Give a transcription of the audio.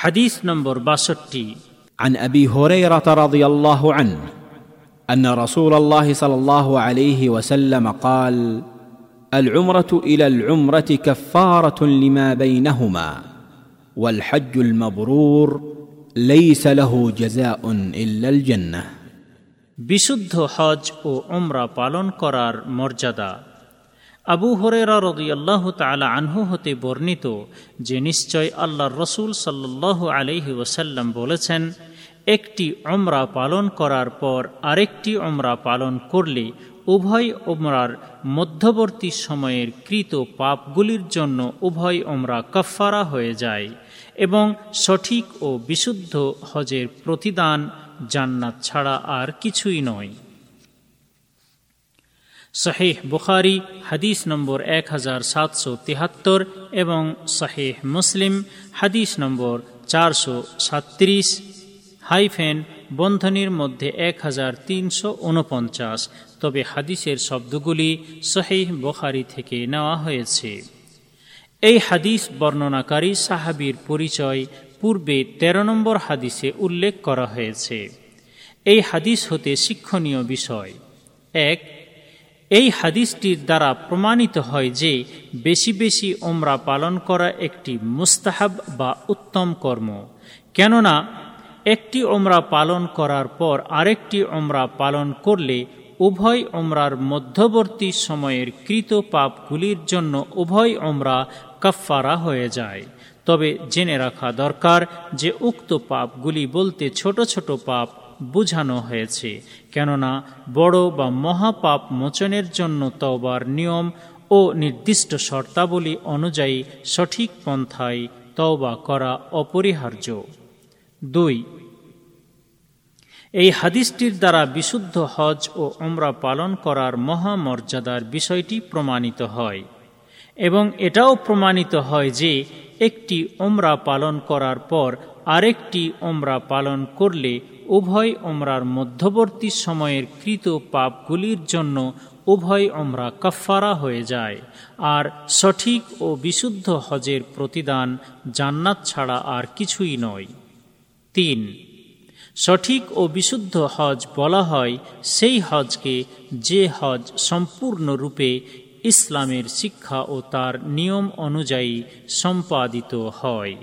হাদিস নম্বর বাষট্টি عن ابي هريره رضي الله عنه ان رسول الله صلى الله عليه وسلم قال العمره الى العمره كفاره لما بينهما والحج المبرور ليس له جزاء الا الجنه বিশুদ্ধ হজ ও ওমরা পালন করার মর্যাদা আবু হরেরা রদিয়াল্লাহ তালা আনহু হতে বর্ণিত যে নিশ্চয় আল্লাহর রসুল সাল্লাহ আলহি ওসাল্লাম বলেছেন, একটি অমরা পালন করার পর আরেকটি ওমরা পালন করলে উভয় ওমরার মধ্যবর্তী সময়ের কৃত পাপগুলির জন্য উভয় ওমরা কফারা হয়ে যায় এবং সঠিক ও বিশুদ্ধ হজের প্রতিদান জান্নাত ছাড়া আর কিছুই নয়। শাহেহ বুখারি, হাদিস নম্বর এক হাজার সাতশো তিহাত্তর এবং শাহেহ মুসলিম, হাদিস নম্বর চারশো সাত্রিশ হাইফেন বন্ধনীর মধ্যে এক হাজার তিনশো উনপঞ্চাশ। তবে হাদিসের শব্দগুলি শহীহ বুখারি থেকে নেওয়া হয়েছে। এই হাদিস বর্ণনাকারী সাহাবির পরিচয় পূর্বে ১৩ নম্বর হাদিসে উল্লেখ করা হয়েছে। এই হাদিস হতে শিক্ষণীয় বিষয়। এক এই হাদিসটির দ্বারা প্রমাণিত হয় যে বেশি বেশি ওমরা পালন করা একটি মুস্তাহাব বা উত্তম কর্ম। কেননা, একটি ওমরা পালন করার পর আরেকটি ওমরা পালন করলে উভয় ওমরার মধ্যবর্তী সময়ের কৃত পাপগুলির জন্য উভয় ওমরা কাফারা হয়ে যায়। তবে জেনে রাখা দরকার যে উক্ত পাপগুলি বলতে ছোট ছোট পাপ বুঝানো হয়েছে, কেননা বড় বা মহাপাপ মোচনের জন্য তওবার নিয়ম ও নির্দিষ্ট শর্তাবলী অনুযায়ী সঠিক পন্থায় তওবা করা অপরিহার্য। দুই, এই হাদিসটির দ্বারা বিশুদ্ধ হজ ও ওমরা পালন করার মহামর্যাদার বিষয়টি প্রমাণিত হয়। এবং এটাও প্রমাণিত হয় যে একটি ওমরা পালন করার পর আরেকটি ওমরা পালন করলে উভয় ওমরার মধ্যবর্তী সময়ের কৃত পাপগুলির জন্য উভয় ওমরা কফারা হয়ে যায়। আর সঠিক ও বিশুদ্ধ হজের প্রতিদান জান্নাত ছাড়া আর কিছুই নয়। তিন, সঠিক ও বিশুদ্ধ হজ বলা হয় সেই হজকে যে হজ সম্পূর্ণরূপে ইসলামের শিক্ষা ও তার নিয়ম অনুযায়ী সম্পাদিত হয়।